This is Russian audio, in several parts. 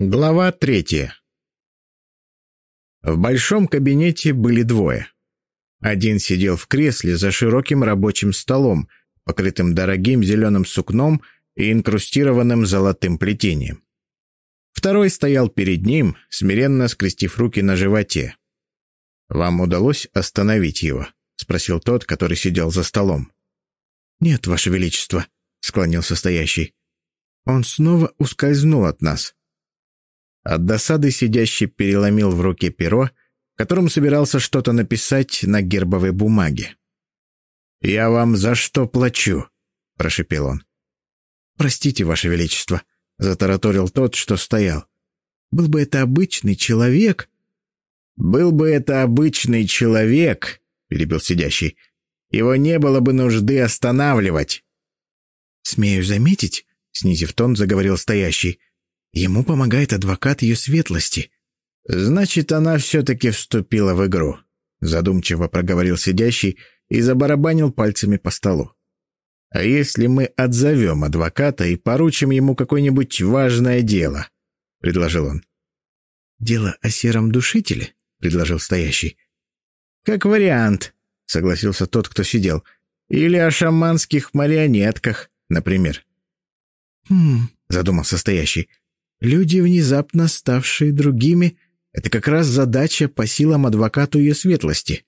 Глава третья. В большом кабинете были двое. Один сидел в кресле за широким рабочим столом, покрытым дорогим зеленым сукном и инкрустированным золотым плетением. Второй стоял перед ним, смиренно скрестив руки на животе. «Вам удалось остановить его?» — спросил тот, который сидел за столом. «Нет, Ваше Величество», — склонился стоящий. «Он снова ускользнул от нас». От досады сидящий переломил в руке перо, которым собирался что-то написать на гербовой бумаге. «Я вам за что плачу?» — прошепел он. «Простите, Ваше Величество», — затараторил тот, что стоял. «Был бы это обычный человек...» «Был бы это обычный человек», — перебил сидящий, — «его не было бы нужды останавливать». «Смею заметить», — снизив тон, заговорил стоящий, Ему помогает адвокат ее светлости». «Значит, она все-таки вступила в игру», — задумчиво проговорил сидящий и забарабанил пальцами по столу. «А если мы отзовем адвоката и поручим ему какое-нибудь важное дело?» — предложил он. «Дело о сером душителе?» — предложил стоящий. «Как вариант», — согласился тот, кто сидел. «Или о шаманских марионетках, например». «Хм», — задумался стоящий. Люди, внезапно ставшие другими, — это как раз задача по силам адвокату ее светлости.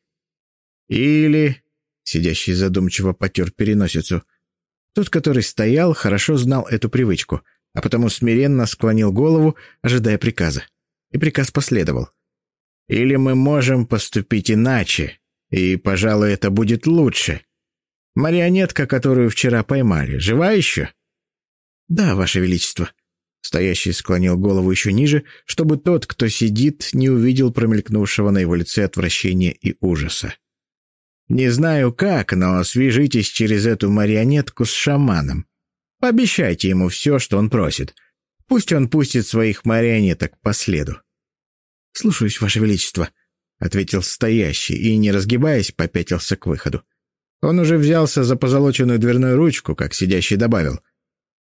Или, — сидящий задумчиво потер переносицу, — тот, который стоял, хорошо знал эту привычку, а потому смиренно склонил голову, ожидая приказа. И приказ последовал. Или мы можем поступить иначе, и, пожалуй, это будет лучше. Марионетка, которую вчера поймали, жива еще? — Да, Ваше Величество, Стоящий склонил голову еще ниже, чтобы тот, кто сидит, не увидел промелькнувшего на его лице отвращения и ужаса. «Не знаю как, но свяжитесь через эту марионетку с шаманом. Пообещайте ему все, что он просит. Пусть он пустит своих марионеток по следу». «Слушаюсь, Ваше Величество», — ответил стоящий и, не разгибаясь, попятился к выходу. Он уже взялся за позолоченную дверную ручку, как сидящий добавил —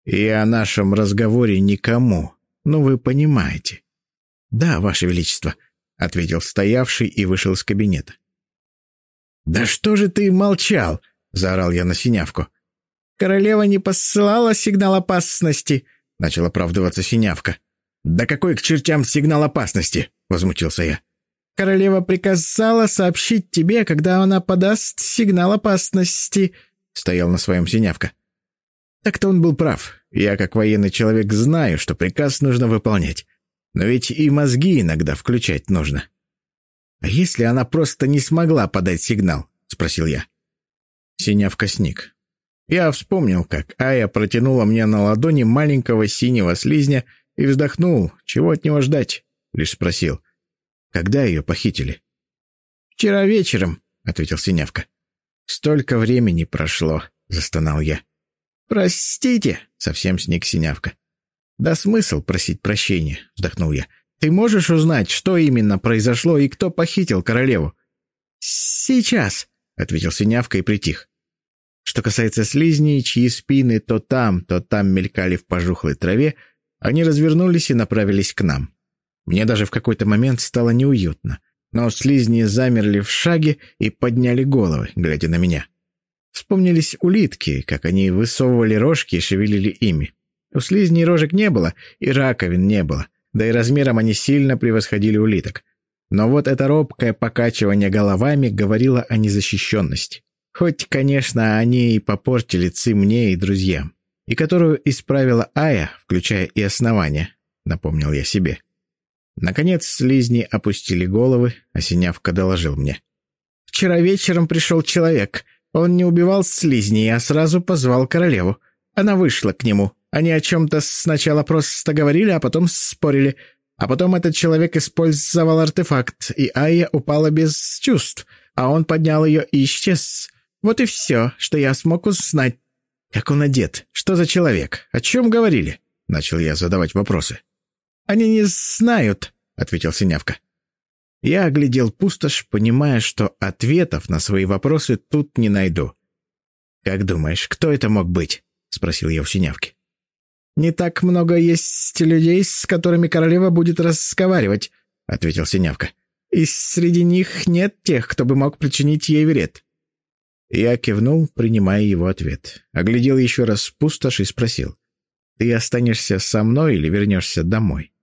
и о нашем разговоре никому. Ну, вы понимаете. «Да, Ваше Величество», — ответил стоявший и вышел из кабинета. «Да что же ты молчал?» — заорал я на синявку. «Королева не посылала сигнал опасности», — начал оправдываться синявка. «Да какой к чертям сигнал опасности?» — возмутился я. «Королева приказала сообщить тебе, когда она подаст сигнал опасности», — стоял на своем синявка. Так-то он был прав. Я, как военный человек, знаю, что приказ нужно выполнять. Но ведь и мозги иногда включать нужно. «А если она просто не смогла подать сигнал?» — спросил я. Синявка сник. Я вспомнил, как Ая протянула мне на ладони маленького синего слизня и вздохнул. Чего от него ждать? Лишь спросил. Когда ее похитили? «Вчера вечером», — ответил Синявка. «Столько времени прошло», — застонал я. «Простите», — совсем сник синявка. «Да смысл просить прощения», — вздохнул я. «Ты можешь узнать, что именно произошло и кто похитил королеву?» «Сейчас», — ответил синявка и притих. Что касается слизней, чьи спины то там, то там мелькали в пожухлой траве, они развернулись и направились к нам. Мне даже в какой-то момент стало неуютно, но слизни замерли в шаге и подняли головы, глядя на меня. Вспомнились улитки, как они высовывали рожки и шевелили ими. У слизней рожек не было, и раковин не было, да и размером они сильно превосходили улиток. Но вот это робкое покачивание головами говорило о незащищенности. Хоть, конечно, они и попортили ци мне и друзьям. И которую исправила Ая, включая и основание, напомнил я себе. Наконец слизни опустили головы, а Синявка доложил мне. «Вчера вечером пришел человек. Он не убивал слизней, а сразу позвал королеву. Она вышла к нему. Они о чем-то сначала просто говорили, а потом спорили. А потом этот человек использовал артефакт, и Айя упала без чувств, а он поднял ее и исчез. Вот и все, что я смог узнать. Как он одет? Что за человек? О чем говорили? Начал я задавать вопросы. «Они не знают», — ответил Синявка. Я оглядел пустошь, понимая, что ответов на свои вопросы тут не найду. «Как думаешь, кто это мог быть?» — спросил я у синявки. не так много есть людей, с которыми королева будет разговаривать», — ответил Синявка. «И среди них нет тех, кто бы мог причинить ей вред». Я кивнул, принимая его ответ. Оглядел еще раз пустошь и спросил. «Ты останешься со мной или вернешься домой?»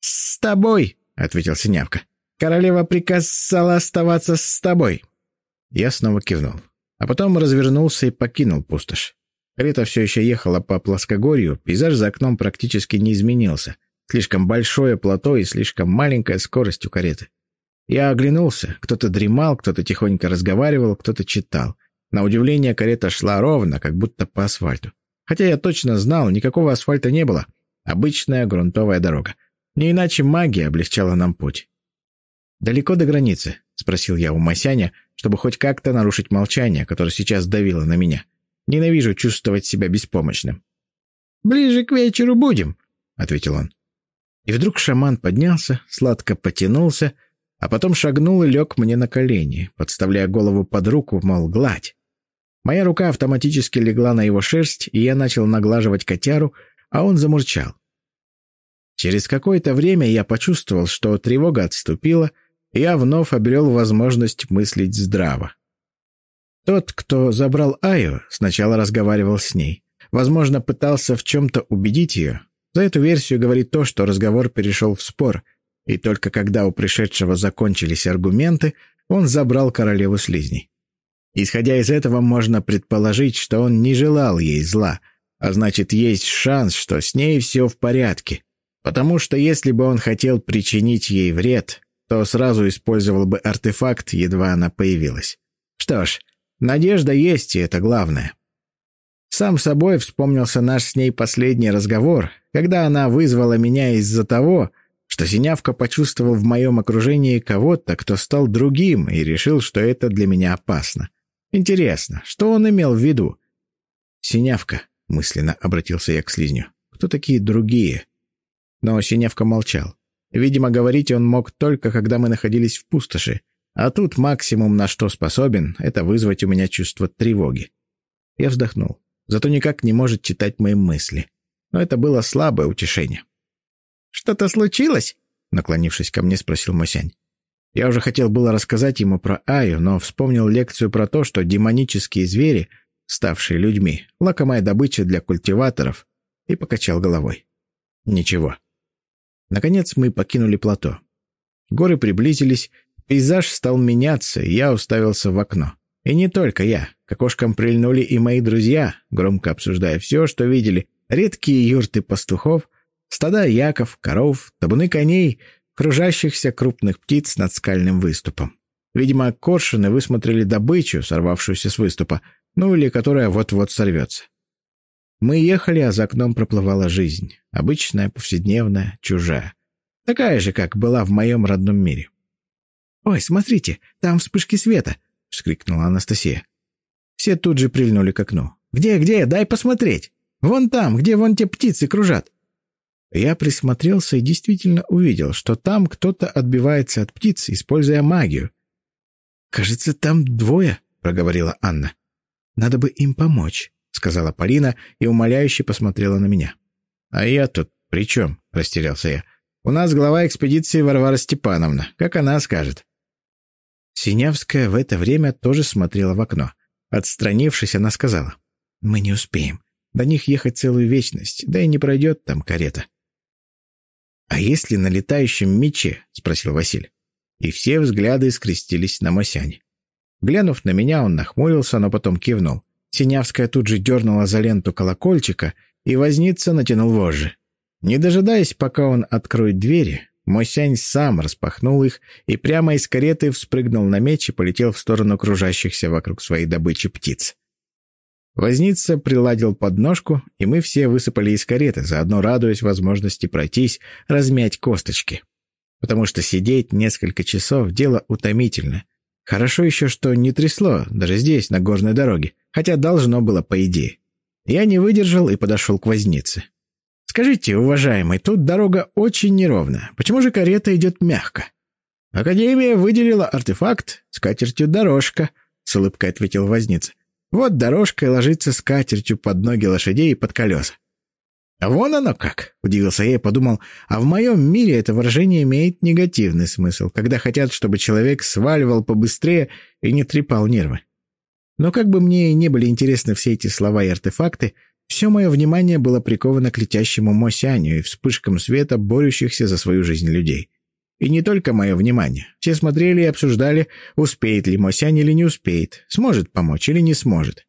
«С тобой», — ответил Синявка. «Королева приказала оставаться с тобой». Я снова кивнул, а потом развернулся и покинул пустошь. Карета все еще ехала по плоскогорью, пейзаж за окном практически не изменился. Слишком большое плато и слишком маленькая скорость у кареты. Я оглянулся. Кто-то дремал, кто-то тихонько разговаривал, кто-то читал. На удивление, карета шла ровно, как будто по асфальту. Хотя я точно знал, никакого асфальта не было. Обычная грунтовая дорога. Не иначе магия облегчала нам путь. «Далеко до границы?» — спросил я у Масяня, чтобы хоть как-то нарушить молчание, которое сейчас давило на меня. Ненавижу чувствовать себя беспомощным. «Ближе к вечеру будем», — ответил он. И вдруг шаман поднялся, сладко потянулся, а потом шагнул и лег мне на колени, подставляя голову под руку, мол, гладь. Моя рука автоматически легла на его шерсть, и я начал наглаживать котяру, а он замурчал. Через какое-то время я почувствовал, что тревога отступила, я вновь обрел возможность мыслить здраво. Тот, кто забрал Айо, сначала разговаривал с ней. Возможно, пытался в чем-то убедить ее. За эту версию говорит то, что разговор перешел в спор, и только когда у пришедшего закончились аргументы, он забрал королеву слизней. Исходя из этого, можно предположить, что он не желал ей зла, а значит, есть шанс, что с ней все в порядке. Потому что если бы он хотел причинить ей вред, то сразу использовал бы артефакт, едва она появилась. Что ж, Надежда есть, и это главное. Сам собой вспомнился наш с ней последний разговор, когда она вызвала меня из-за того, что Синявка почувствовал в моем окружении кого-то, кто стал другим, и решил, что это для меня опасно. Интересно, что он имел в виду? «Синявка», — мысленно обратился я к слизню, — «кто такие другие?» Но Синявка молчал. Видимо, говорить он мог только, когда мы находились в пустоши, а тут максимум, на что способен, это вызвать у меня чувство тревоги. Я вздохнул. Зато никак не может читать мои мысли. Но это было слабое утешение. «Что-то случилось?» Наклонившись ко мне, спросил Мосянь. Я уже хотел было рассказать ему про Аю, но вспомнил лекцию про то, что демонические звери, ставшие людьми, лакомая добыча для культиваторов, и покачал головой. Ничего. Наконец мы покинули плато. Горы приблизились, Пейзаж стал меняться, и я уставился в окно. И не только я. К окошкам прильнули и мои друзья, громко обсуждая все, что видели. Редкие юрты пастухов, стада яков, коров, табуны коней, кружащихся крупных птиц над скальным выступом. Видимо, коршуны высмотрели добычу, сорвавшуюся с выступа, ну или которая вот-вот сорвется. Мы ехали, а за окном проплывала жизнь. Обычная, повседневная, чужая. Такая же, как была в моем родном мире. «Ой, смотрите, там вспышки света!» — вскрикнула Анастасия. Все тут же прильнули к окну. «Где, где? Дай посмотреть! Вон там, где вон те птицы кружат!» Я присмотрелся и действительно увидел, что там кто-то отбивается от птиц, используя магию. «Кажется, там двое», — проговорила Анна. «Надо бы им помочь», — сказала Полина и умоляюще посмотрела на меня. «А я тут при чем?» — растерялся я. «У нас глава экспедиции Варвара Степановна. Как она скажет?» Синявская в это время тоже смотрела в окно. Отстранившись, она сказала. «Мы не успеем. До них ехать целую вечность, да и не пройдет там карета». «А если на летающем мече?» — спросил Василий. И все взгляды скрестились на Мосяне. Глянув на меня, он нахмурился, но потом кивнул. Синявская тут же дернула за ленту колокольчика, и возница натянул вожжи. Не дожидаясь, пока он откроет двери, Мосянь сам распахнул их и прямо из кареты вспрыгнул на меч и полетел в сторону кружащихся вокруг своей добычи птиц. Возница приладил подножку, и мы все высыпали из кареты, заодно радуясь возможности пройтись, размять косточки. Потому что сидеть несколько часов — дело утомительно. Хорошо еще, что не трясло, даже здесь, на горной дороге, хотя должно было по идее. Я не выдержал и подошел к вознице. «Скажите, уважаемый, тут дорога очень неровная. Почему же карета идет мягко?» «Академия выделила артефакт с катертью дорожка», — с улыбкой ответил возница. «Вот дорожка и ложится с катертью под ноги лошадей и под колеса». «Вон оно как!» — удивился я и подумал, а в моем мире это выражение имеет негативный смысл, когда хотят, чтобы человек сваливал побыстрее и не трепал нервы. Но как бы мне и не были интересны все эти слова и артефакты, все мое внимание было приковано к летящему Мосяню и вспышкам света, борющихся за свою жизнь людей. И не только мое внимание. Все смотрели и обсуждали, успеет ли Мосянь или не успеет, сможет помочь или не сможет.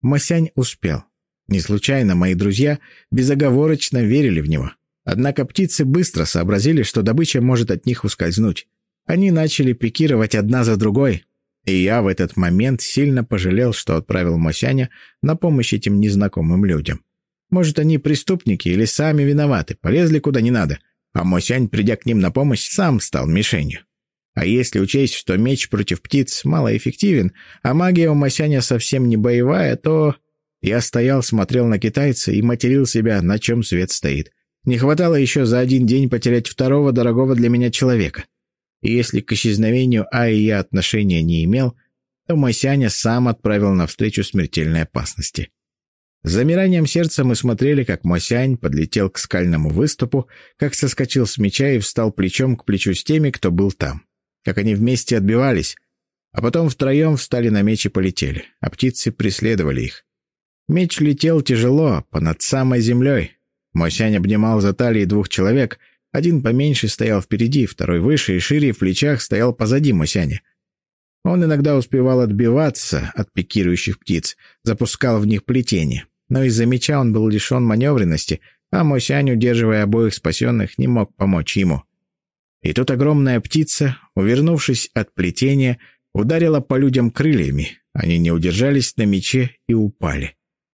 Мосянь успел. Не случайно мои друзья безоговорочно верили в него. Однако птицы быстро сообразили, что добыча может от них ускользнуть. Они начали пикировать одна за другой, и я в этот момент сильно пожалел, что отправил Мосяня на помощь этим незнакомым людям. Может, они преступники или сами виноваты, полезли куда не надо, а Мосянь, придя к ним на помощь, сам стал мишенью. А если учесть, что меч против птиц малоэффективен, а магия у Мосяня совсем не боевая, то... Я стоял, смотрел на китайца и материл себя, на чем свет стоит. Не хватало еще за один день потерять второго дорогого для меня человека. И если к исчезновению Аи я отношения не имел, то Масяня сам отправил навстречу смертельной опасности. С замиранием сердца мы смотрели, как Мосянь подлетел к скальному выступу, как соскочил с меча и встал плечом к плечу с теми, кто был там. Как они вместе отбивались, а потом втроем встали на меч и полетели, а птицы преследовали их. Меч летел тяжело, понад самой землей. Мосянь обнимал за талии двух человек. Один поменьше стоял впереди, второй выше и шире в плечах стоял позади Мосяня. Он иногда успевал отбиваться от пикирующих птиц, запускал в них плетение. Но из-за меча он был лишен маневренности, а Мосянь, удерживая обоих спасенных, не мог помочь ему. И тут огромная птица, увернувшись от плетения, ударила по людям крыльями. Они не удержались на мече и упали.